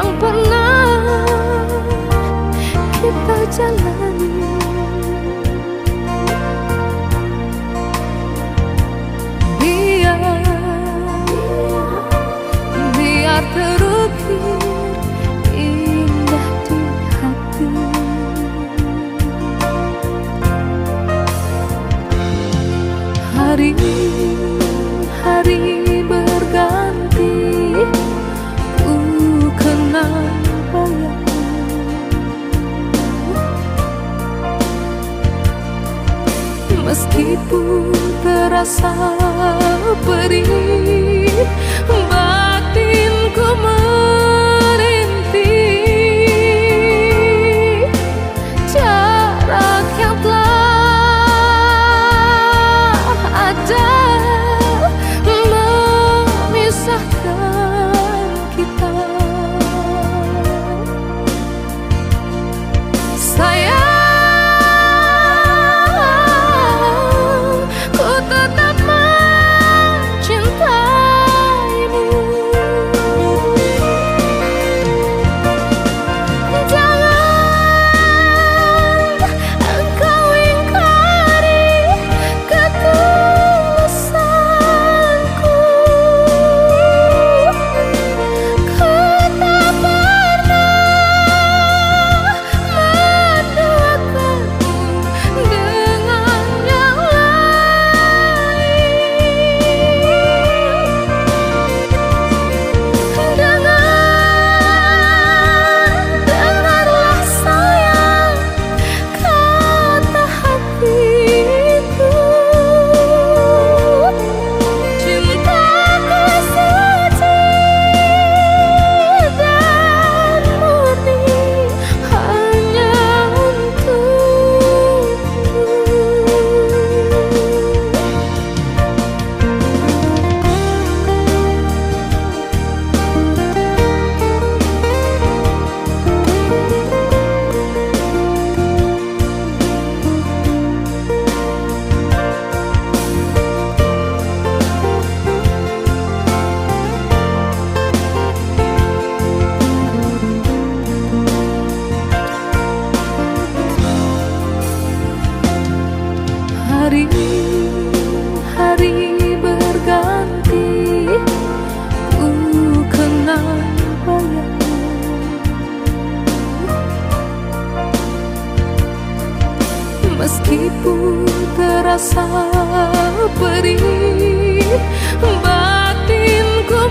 想不能。Meskipun terasa Meskipun terasa perih Batinku